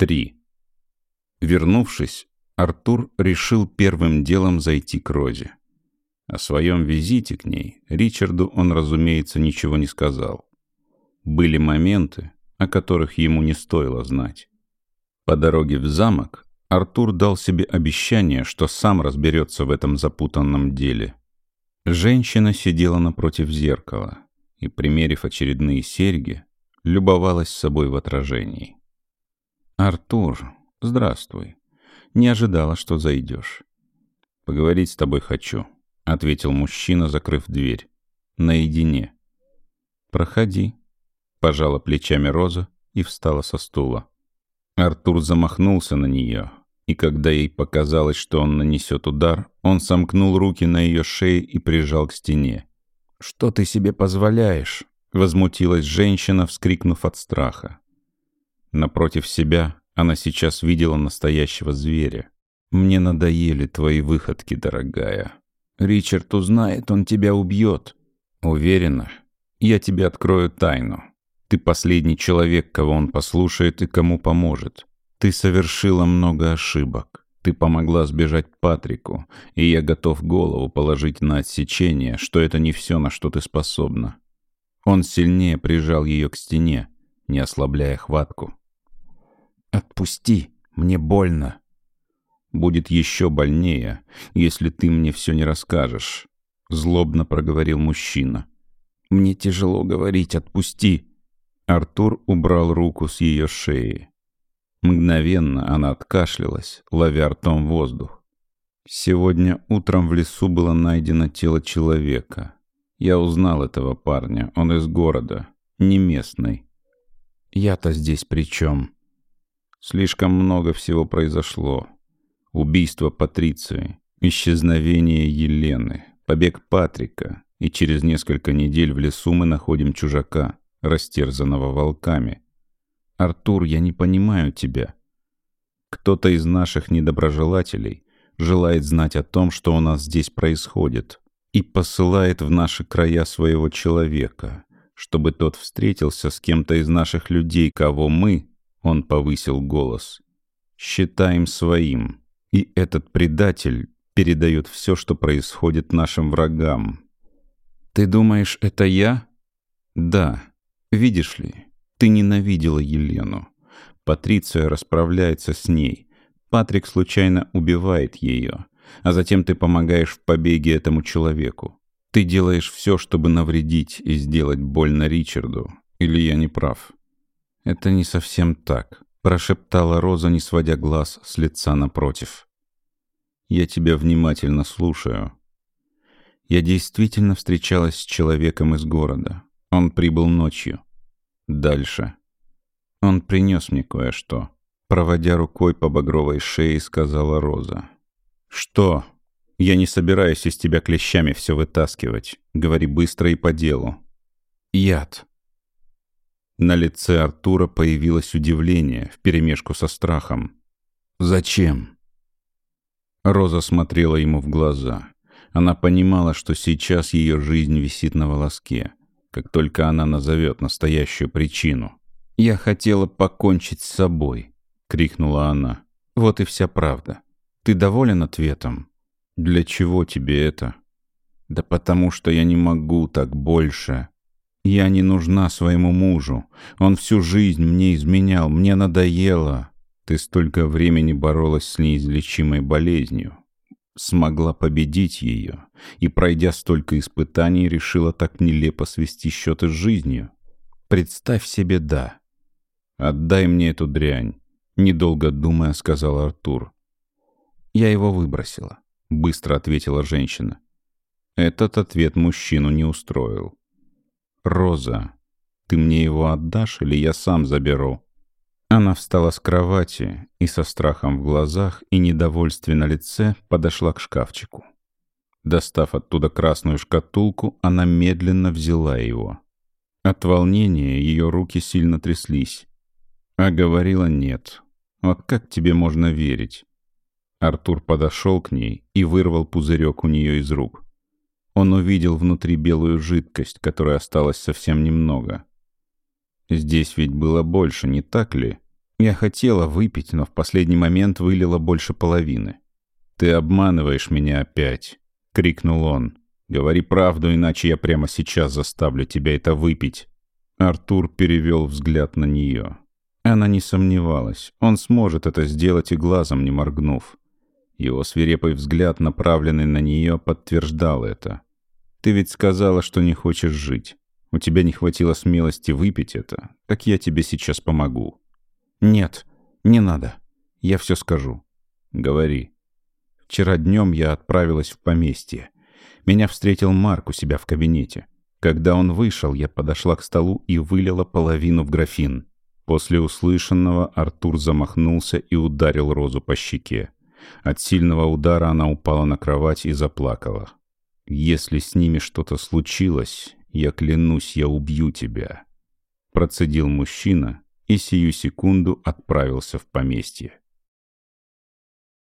3. Вернувшись, Артур решил первым делом зайти к Розе. О своем визите к ней Ричарду он, разумеется, ничего не сказал. Были моменты, о которых ему не стоило знать. По дороге в замок Артур дал себе обещание, что сам разберется в этом запутанном деле. Женщина сидела напротив зеркала и, примерив очередные серьги, любовалась собой в отражении. «Артур, здравствуй. Не ожидала, что зайдешь. Поговорить с тобой хочу», — ответил мужчина, закрыв дверь. «Наедине». «Проходи», — пожала плечами Роза и встала со стула. Артур замахнулся на нее, и когда ей показалось, что он нанесет удар, он сомкнул руки на ее шее и прижал к стене. «Что ты себе позволяешь?» — возмутилась женщина, вскрикнув от страха. Напротив себя она сейчас видела настоящего зверя. «Мне надоели твои выходки, дорогая. Ричард узнает, он тебя убьет. Уверена, я тебе открою тайну. Ты последний человек, кого он послушает и кому поможет. Ты совершила много ошибок. Ты помогла сбежать Патрику, и я готов голову положить на отсечение, что это не все, на что ты способна. Он сильнее прижал ее к стене, не ослабляя хватку. «Отпусти, мне больно». «Будет еще больнее, если ты мне все не расскажешь», — злобно проговорил мужчина. «Мне тяжело говорить, отпусти». Артур убрал руку с ее шеи. Мгновенно она откашлялась, ловя ртом воздух. Сегодня утром в лесу было найдено тело человека. Я узнал этого парня, он из города, не местный. Я-то здесь при чем? Слишком много всего произошло. Убийство Патриции, исчезновение Елены, побег Патрика, и через несколько недель в лесу мы находим чужака, растерзанного волками. Артур, я не понимаю тебя. Кто-то из наших недоброжелателей желает знать о том, что у нас здесь происходит, и посылает в наши края своего человека, чтобы тот встретился с кем-то из наших людей, кого мы, он повысил голос. «Считаем своим. И этот предатель передает все, что происходит нашим врагам». «Ты думаешь, это я?» «Да. Видишь ли, ты ненавидела Елену. Патриция расправляется с ней. Патрик случайно убивает ее. А затем ты помогаешь в побеге этому человеку. Ты делаешь все, чтобы навредить и сделать больно Ричарду. Или я не прав?» «Это не совсем так», — прошептала Роза, не сводя глаз с лица напротив. «Я тебя внимательно слушаю». Я действительно встречалась с человеком из города. Он прибыл ночью. Дальше. Он принес мне кое-что. Проводя рукой по багровой шее, сказала Роза. «Что? Я не собираюсь из тебя клещами все вытаскивать. Говори быстро и по делу». «Яд», на лице Артура появилось удивление вперемешку со страхом. «Зачем?» Роза смотрела ему в глаза. Она понимала, что сейчас ее жизнь висит на волоске, как только она назовет настоящую причину. «Я хотела покончить с собой», — крикнула она. «Вот и вся правда. Ты доволен ответом?» «Для чего тебе это?» «Да потому что я не могу так больше», я не нужна своему мужу. Он всю жизнь мне изменял, мне надоело. Ты столько времени боролась с неизлечимой болезнью. Смогла победить ее. И, пройдя столько испытаний, решила так нелепо свести счеты с жизнью. Представь себе «да». «Отдай мне эту дрянь», — недолго думая, сказал Артур. «Я его выбросила», — быстро ответила женщина. Этот ответ мужчину не устроил. «Роза, ты мне его отдашь или я сам заберу?» Она встала с кровати и со страхом в глазах и недовольстве на лице подошла к шкафчику. Достав оттуда красную шкатулку, она медленно взяла его. От волнения ее руки сильно тряслись. А говорила «нет». Вот как тебе можно верить? Артур подошел к ней и вырвал пузырек у нее из рук. Он увидел внутри белую жидкость, которой осталось совсем немного. Здесь ведь было больше, не так ли? Я хотела выпить, но в последний момент вылила больше половины. «Ты обманываешь меня опять!» — крикнул он. «Говори правду, иначе я прямо сейчас заставлю тебя это выпить!» Артур перевел взгляд на нее. Она не сомневалась. Он сможет это сделать и глазом не моргнув. Его свирепый взгляд, направленный на нее, подтверждал это. «Ты ведь сказала, что не хочешь жить. У тебя не хватило смелости выпить это. Так я тебе сейчас помогу». «Нет, не надо. Я все скажу». «Говори». «Вчера днем я отправилась в поместье. Меня встретил Марк у себя в кабинете. Когда он вышел, я подошла к столу и вылила половину в графин. После услышанного Артур замахнулся и ударил Розу по щеке. От сильного удара она упала на кровать и заплакала. «Если с ними что-то случилось, я клянусь, я убью тебя», — процедил мужчина и сию секунду отправился в поместье.